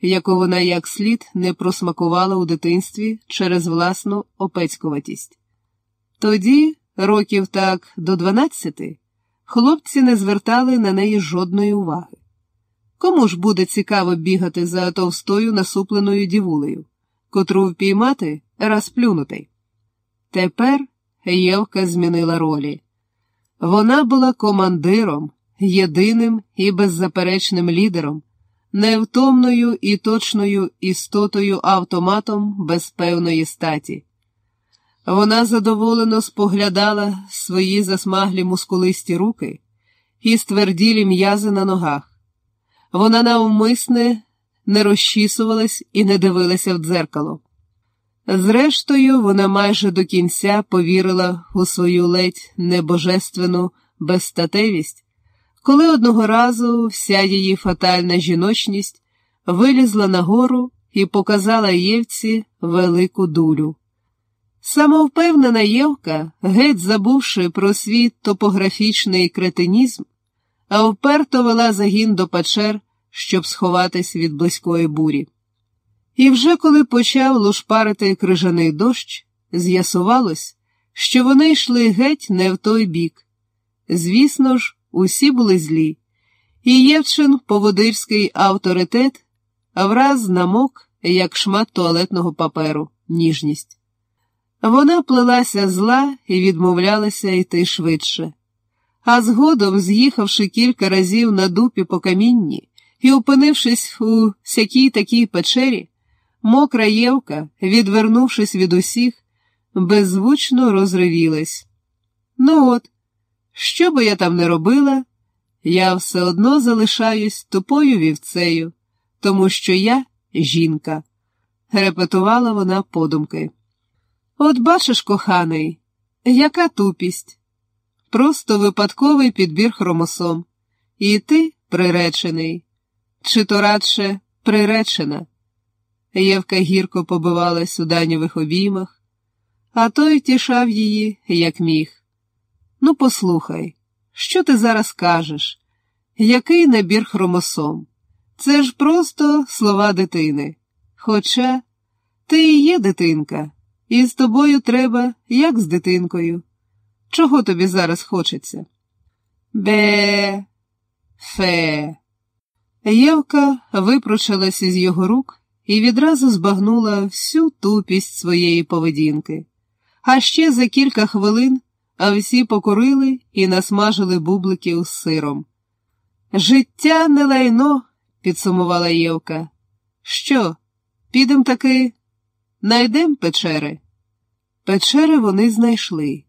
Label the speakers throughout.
Speaker 1: яку вона як слід не просмакувала у дитинстві через власну опецькуватість. Тоді, років так до дванадцяти, хлопці не звертали на неї жодної уваги. Кому ж буде цікаво бігати за товстою насупленою дівулею, котру впіймати раз плюнути? Тепер Євка змінила ролі. Вона була командиром, єдиним і беззаперечним лідером, невтомною і точною істотою автоматом без певної статі. Вона задоволено споглядала свої засмаглі мускулисті руки і стверділі м'язи на ногах. Вона навмисне не розчісувалась і не дивилася в дзеркало. Зрештою, вона майже до кінця повірила у свою ледь небожественну безстатевість, коли одного разу вся її фатальна жіночність вилізла нагору і показала Євці велику дулю. Самовпевнена Євка, геть забувши про свій топографічний кретинізм, а вперто вела загін до печер, щоб сховатись від близької бурі. І вже коли почав лушпарити крижаний дощ, з'ясувалось, що вони йшли геть не в той бік. Звісно ж, усі були злі, і Євчин, поводирський авторитет, враз намок, як шмат туалетного паперу, ніжність. Вона плелася зла і відмовлялася йти швидше. А згодом, з'їхавши кілька разів на дупі по камінні і опинившись у всякій такій печері, мокра Євка, відвернувшись від усіх, беззвучно розривілась. Ну от, що би я там не робила, я все одно залишаюсь тупою вівцею, тому що я жінка, репетувала вона подумки. От бачиш, коханий, яка тупість, просто випадковий підбір хромосом, і ти приречений, чи то радше приречена. Євка гірко побивалась у данівих обіймах, а той тішав її, як міг. Ну, послухай, що ти зараз кажеш? Який набір хромосом? Це ж просто слова дитини. Хоча ти і є дитинка, і з тобою треба, як з дитинкою. Чого тобі зараз хочеться? Бе, фе. Євка випручилась із його рук і відразу збагнула всю тупість своєї поведінки. А ще за кілька хвилин всі покурили і насмажили бубликів з сиром. Життя не лайно, підсумувала Євка. Що, підем таки, найдем печери? Печери вони знайшли.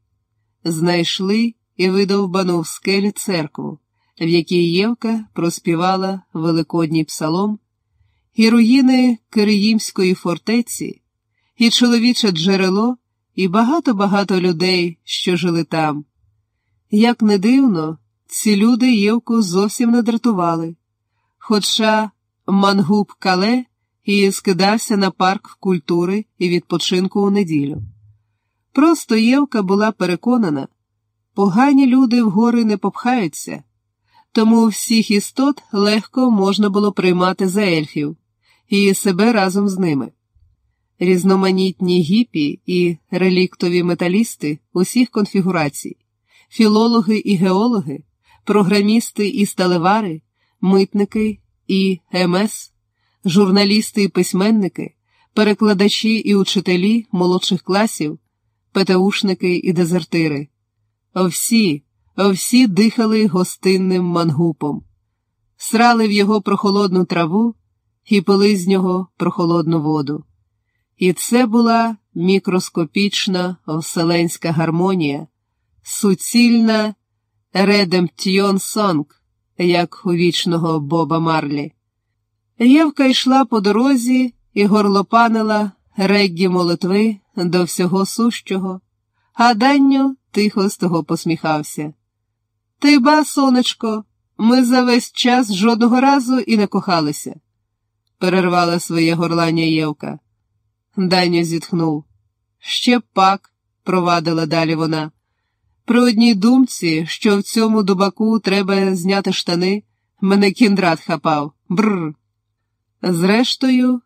Speaker 1: Знайшли і видовбану в скелі церкву, в якій Євка проспівала Великодній псалом і руїни Кириїмської фортеці, і чоловіче джерело, і багато-багато людей, що жили там. Як не дивно, ці люди Євку зовсім не дратували, хоча мангуб кале і скидався на парк культури і відпочинку у неділю. Просто Євка була переконана, погані люди в гори не попхаються, тому всіх істот легко можна було приймати за ельфів і себе разом з ними. Різноманітні гіпі і реліктові металісти усіх конфігурацій, філологи і геологи, програмісти і сталевари, митники і МС, журналісти і письменники, перекладачі і учителі молодших класів, ПТУшники і дезертири. Всі, всі дихали гостинним мангупом, срали в його прохолодну траву і пили з нього прохолодну воду. І це була мікроскопічна вселенська гармонія, суцільна редемптьйон сонг, як у вічного Боба Марлі. Євка йшла по дорозі і горлопанила реггі молитви до всього сущого, а Данню тихо з того посміхався. Ти ба, сонечко, ми за весь час жодного разу і не кохалися перервала своє горлання Євка. Даня зітхнув. Ще пак, провадила далі вона. При одній думці, що в цьому дубаку треба зняти штани, мене кіндрат хапав. Бррр. Зрештою,